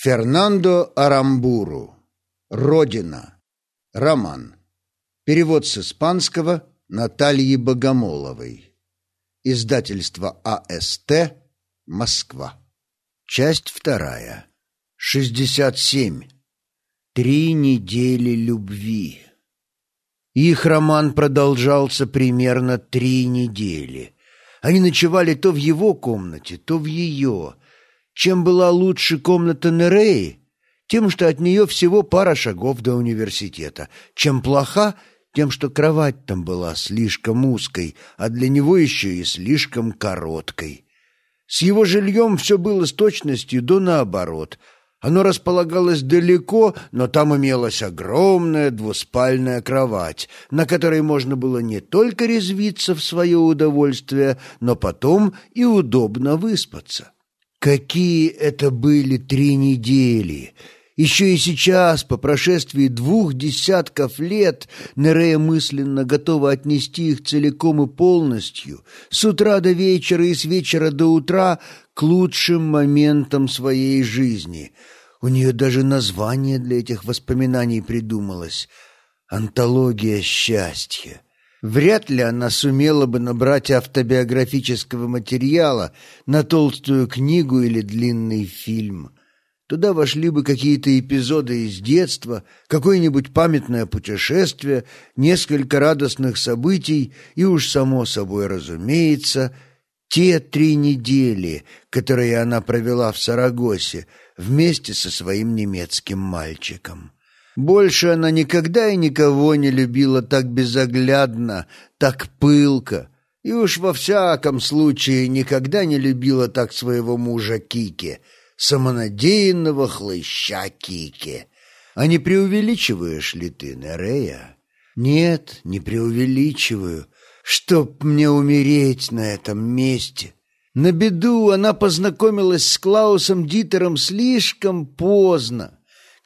Фернандо Арамбуру. Родина. Роман. Перевод с испанского Натальи Богомоловой. Издательство АСТ. Москва. Часть вторая. 67. Три недели любви. Их роман продолжался примерно три недели. Они ночевали то в его комнате, то в ее. Чем была лучше комната Нереи? Тем, что от нее всего пара шагов до университета. Чем плоха? Тем, что кровать там была слишком узкой, а для него еще и слишком короткой. С его жильем все было с точностью до наоборот — оно располагалось далеко, но там имелась огромная двуспальная кровать, на которой можно было не только резвиться в свое удовольствие, но потом и удобно выспаться. Какие это были три недели! Еще и сейчас, по прошествии двух десятков лет, Нерея мысленно готова отнести их целиком и полностью, с утра до вечера и с вечера до утра, к лучшим моментам своей жизни. У нее даже название для этих воспоминаний придумалось — «Антология счастья». Вряд ли она сумела бы набрать автобиографического материала на толстую книгу или длинный фильм. Туда вошли бы какие-то эпизоды из детства, какое-нибудь памятное путешествие, несколько радостных событий и уж само собой разумеется, те три недели, которые она провела в Сарагосе вместе со своим немецким мальчиком. Больше она никогда и никого не любила так безоглядно, так пылко, и уж во всяком случае никогда не любила так своего мужа Кики — самонадеянного хлыща Кики. А не преувеличиваешь ли ты, Нерея? Нет, не преувеличиваю. Чтоб мне умереть на этом месте. На беду она познакомилась с Клаусом Дитером слишком поздно,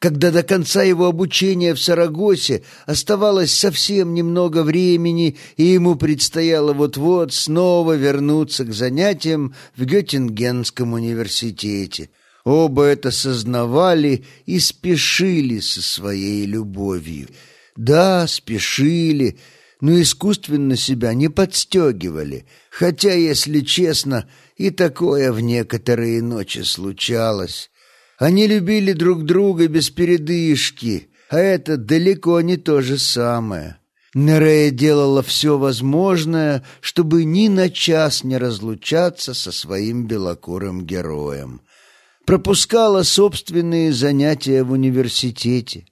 когда до конца его обучения в Сарагосе оставалось совсем немного времени, и ему предстояло вот-вот снова вернуться к занятиям в Геттингенском университете — Оба это сознавали и спешили со своей любовью. Да, спешили, но искусственно себя не подстегивали, хотя, если честно, и такое в некоторые ночи случалось. Они любили друг друга без передышки, а это далеко не то же самое. Нерея делала все возможное, чтобы ни на час не разлучаться со своим белокурым героем пропускала собственные занятия в университете,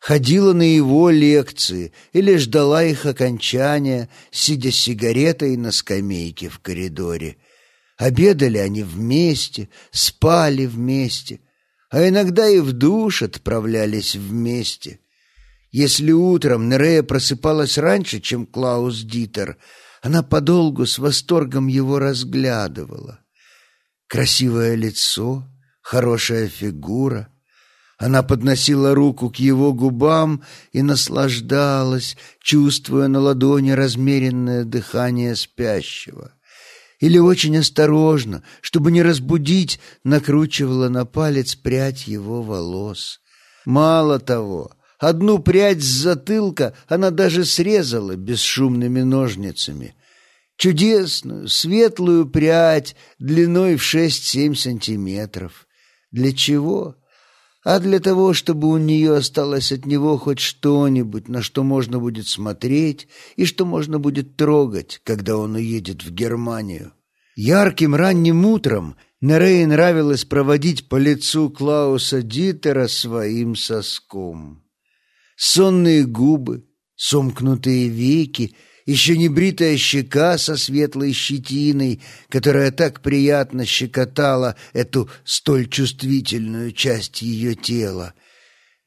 ходила на его лекции или ждала их окончания, сидя сигаретой на скамейке в коридоре. Обедали они вместе, спали вместе, а иногда и в душ отправлялись вместе. Если утром Нерея просыпалась раньше, чем Клаус Дитер, она подолгу с восторгом его разглядывала. Красивое лицо — хорошая фигура. Она подносила руку к его губам и наслаждалась, чувствуя на ладони размеренное дыхание спящего. Или очень осторожно, чтобы не разбудить, накручивала на палец прядь его волос. Мало того, одну прядь с затылка она даже срезала бесшумными ножницами. Чудесную, светлую прядь длиной в шесть-семь сантиметров. Для чего? А для того, чтобы у нее осталось от него хоть что-нибудь, на что можно будет смотреть и что можно будет трогать, когда он уедет в Германию. Ярким ранним утром Нерее нравилось проводить по лицу Клауса Дитера своим соском. Сонные губы, сомкнутые веки — еще не бритая щека со светлой щетиной, которая так приятно щекотала эту столь чувствительную часть ее тела.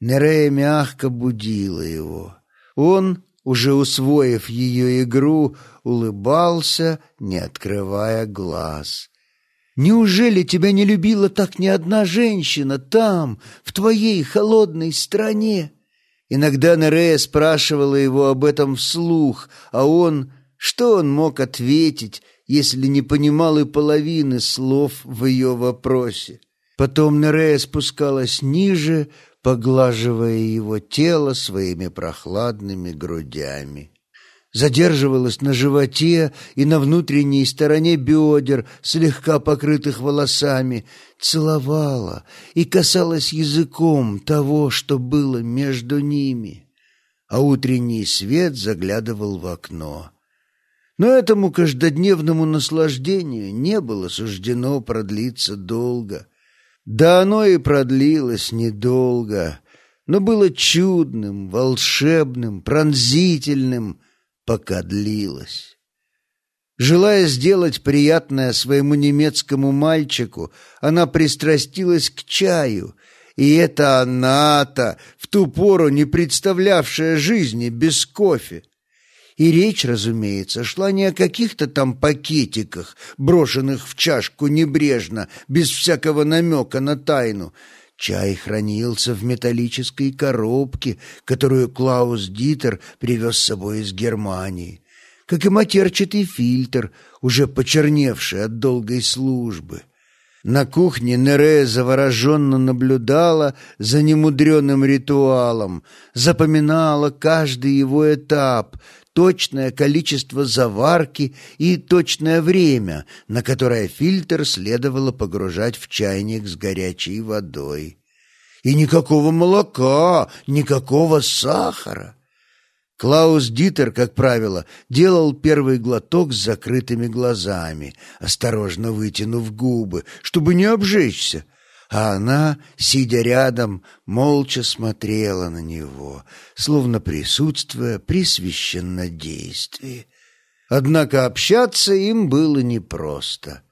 Нерея мягко будила его. Он, уже усвоив ее игру, улыбался, не открывая глаз. «Неужели тебя не любила так ни одна женщина там, в твоей холодной стране?» Иногда Нерея спрашивала его об этом вслух, а он... Что он мог ответить, если не понимал и половины слов в ее вопросе? Потом Нерея спускалась ниже, поглаживая его тело своими прохладными грудями. Задерживалась на животе и на внутренней стороне бедер, слегка покрытых волосами, целовала и касалась языком того, что было между ними. А утренний свет заглядывал в окно. Но этому каждодневному наслаждению не было суждено продлиться долго. Да оно и продлилось недолго, но было чудным, волшебным, пронзительным, пока длилось. Желая сделать приятное своему немецкому мальчику, она пристрастилась к чаю, и это она-то, в ту пору не представлявшая жизни без кофе. И речь, разумеется, шла не о каких-то там пакетиках, брошенных в чашку небрежно, без всякого намека на тайну. Чай хранился в металлической коробке, которую Клаус Дитер привез с собой из Германии, как и матерчатый фильтр, уже почерневший от долгой службы. На кухне Нерея завороженно наблюдала за немудреным ритуалом, запоминала каждый его этап, точное количество заварки и точное время, на которое фильтр следовало погружать в чайник с горячей водой. И никакого молока, никакого сахара. Клаус Дитер, как правило, делал первый глоток с закрытыми глазами, осторожно вытянув губы, чтобы не обжечься, а она, сидя рядом, молча смотрела на него, словно присутствуя при священнодействии. Однако общаться им было непросто.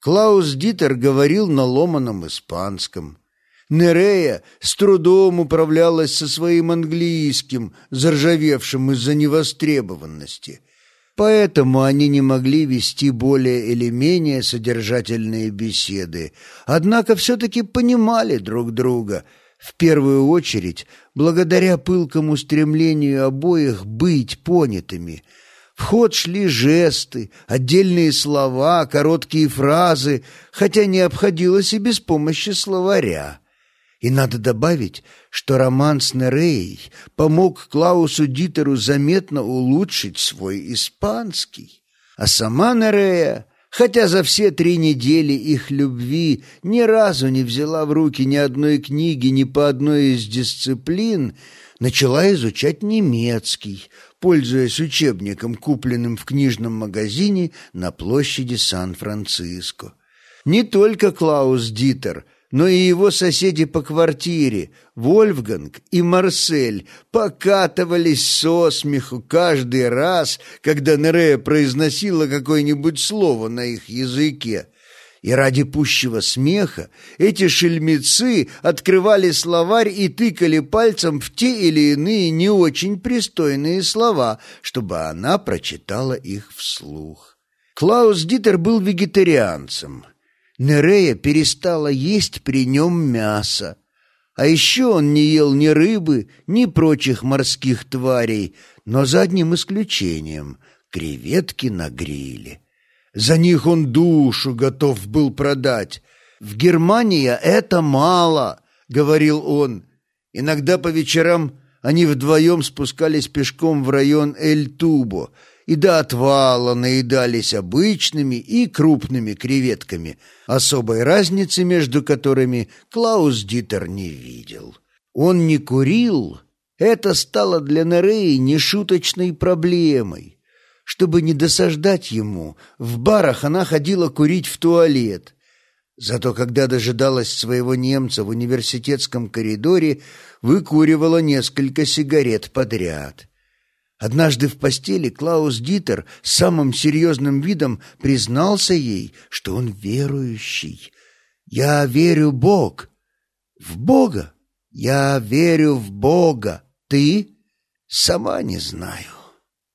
Клаус Дитер говорил на ломаном испанском. Нерея с трудом управлялась со своим английским, заржавевшим из-за невостребованности — Поэтому они не могли вести более или менее содержательные беседы, однако все-таки понимали друг друга, в первую очередь благодаря пылкому стремлению обоих быть понятыми. В ход шли жесты, отдельные слова, короткие фразы, хотя не обходилось и без помощи словаря. И надо добавить, что роман с Нереей помог Клаусу Дитеру заметно улучшить свой испанский. А сама Нерея, хотя за все три недели их любви ни разу не взяла в руки ни одной книги ни по одной из дисциплин, начала изучать немецкий, пользуясь учебником, купленным в книжном магазине на площади Сан-Франциско. Не только Клаус Дитер – но и его соседи по квартире, Вольфганг и Марсель, покатывались со смеху каждый раз, когда Нерея произносила какое-нибудь слово на их языке. И ради пущего смеха эти шельмецы открывали словарь и тыкали пальцем в те или иные не очень пристойные слова, чтобы она прочитала их вслух. Клаус Дитер был вегетарианцем, Нерея перестала есть при нем мясо. А еще он не ел ни рыбы, ни прочих морских тварей, но за одним исключением — креветки на гриле. За них он душу готов был продать. «В Германии это мало», — говорил он. Иногда по вечерам они вдвоем спускались пешком в район Эль-Тубо — и до отвала наедались обычными и крупными креветками, особой разницы между которыми Клаус Дитер не видел. Он не курил, это стало для Нереи нешуточной проблемой. Чтобы не досаждать ему, в барах она ходила курить в туалет. Зато когда дожидалась своего немца в университетском коридоре, выкуривала несколько сигарет подряд — Однажды в постели Клаус Дитер с самым серьезным видом признался ей, что он верующий. «Я верю Бог». «В Бога? Я верю в Бога. Ты?» «Сама не знаю».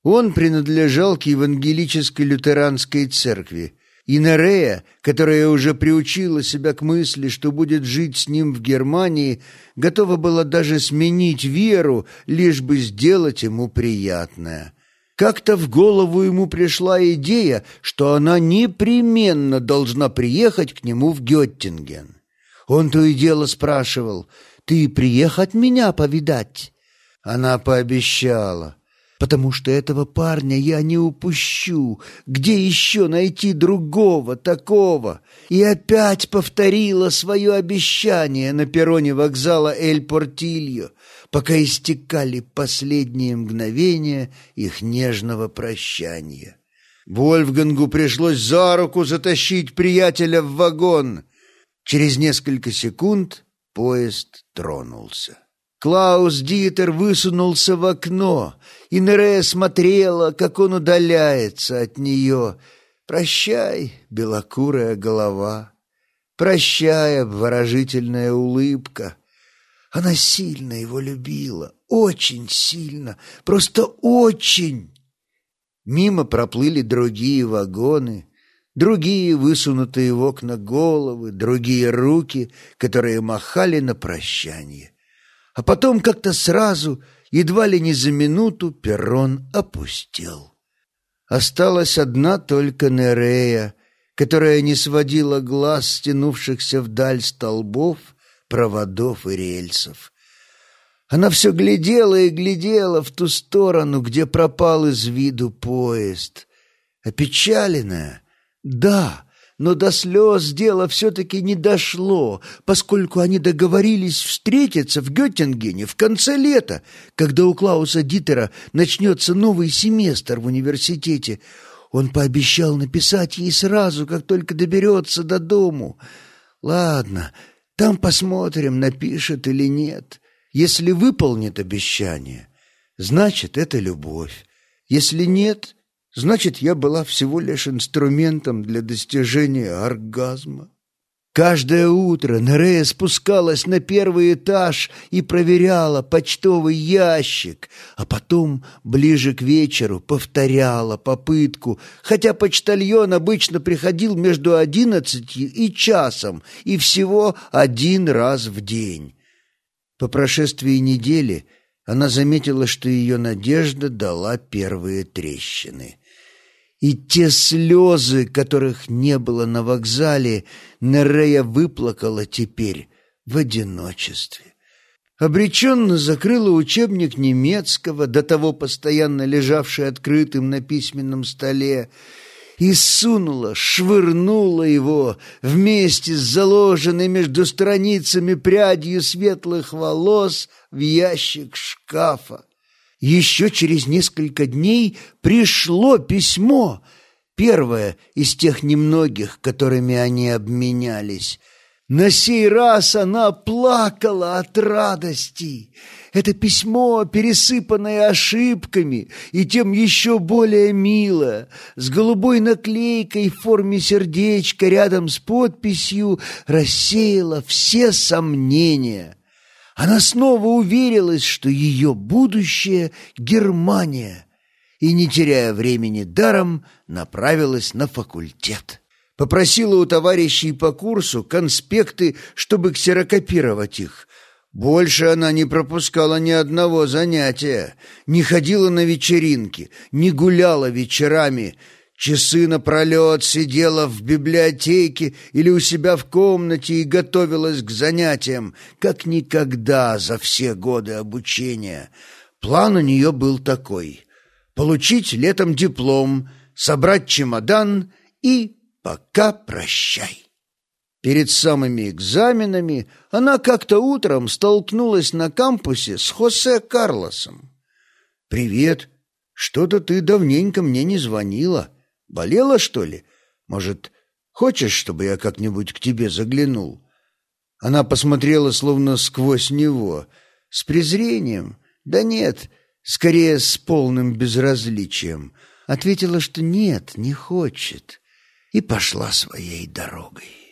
Он принадлежал к евангелической лютеранской церкви, и Нерея, которая уже приучила себя к мысли, что будет жить с ним в Германии, готова была даже сменить веру, лишь бы сделать ему приятное. Как-то в голову ему пришла идея, что она непременно должна приехать к нему в Геттинген. Он то и дело спрашивал, «Ты приехать меня повидать?» Она пообещала, «Потому что этого парня я не упущу. Где еще найти другого такого?» И опять повторила свое обещание на перроне вокзала Эль-Портильо, пока истекали последние мгновения их нежного прощания. Вольфгангу пришлось за руку затащить приятеля в вагон. Через несколько секунд поезд тронулся. Клаус Дитер высунулся в окно, и Нерея смотрела, как он удаляется от нее. «Прощай, белокурая голова, прощай, обворожительная улыбка». Она сильно его любила, очень сильно, просто очень. Мимо проплыли другие вагоны, другие высунутые в окна головы, другие руки, которые махали на прощание. А потом как-то сразу, едва ли не за минуту, перрон опустел. Осталась одна только Нерея, которая не сводила глаз стянувшихся вдаль столбов, проводов и рельсов. Она все глядела и глядела в ту сторону, где пропал из виду поезд. Опечаленная? Да, но до слез дело все-таки не дошло, поскольку они договорились встретиться в Геттингене в конце лета, когда у Клауса Дитера начнется новый семестр в университете. Он пообещал написать ей сразу, как только доберется до дому. Ладно, там посмотрим, напишет или нет. Если выполнит обещание, значит, это любовь. Если нет, значит, я была всего лишь инструментом для достижения оргазма. Каждое утро Нерея спускалась на первый этаж и проверяла почтовый ящик, а потом, ближе к вечеру, повторяла попытку, хотя почтальон обычно приходил между одиннадцатью и часом и всего один раз в день. По прошествии недели она заметила, что ее надежда дала первые трещины. И те слезы, которых не было на вокзале, Нерея выплакала теперь в одиночестве. Обреченно закрыла учебник немецкого, до того постоянно лежавший открытым на письменном столе, и сунула, швырнула его вместе с заложенной между страницами прядью светлых волос в ящик шкафа. Еще через несколько дней пришло письмо, первое из тех немногих, которыми они обменялись — на сей раз она плакала от радости. Это письмо, пересыпанное ошибками и тем еще более мило, с голубой наклейкой в форме сердечка рядом с подписью, рассеяло все сомнения. Она снова уверилась, что ее будущее — Германия, и, не теряя времени даром, направилась на факультет. Попросила у товарищей по курсу конспекты, чтобы ксерокопировать их. Больше она не пропускала ни одного занятия, не ходила на вечеринки, не гуляла вечерами, часы напролет сидела в библиотеке или у себя в комнате и готовилась к занятиям, как никогда за все годы обучения. План у нее был такой — получить летом диплом, собрать чемодан и Пока прощай. Перед самыми экзаменами она как-то утром столкнулась на кампусе с Хосе Карлосом. «Привет. Что-то ты давненько мне не звонила. Болела, что ли? Может, хочешь, чтобы я как-нибудь к тебе заглянул?» Она посмотрела словно сквозь него, с презрением. «Да нет, скорее с полным безразличием». Ответила, что нет, не хочет и пошла своей дорогой.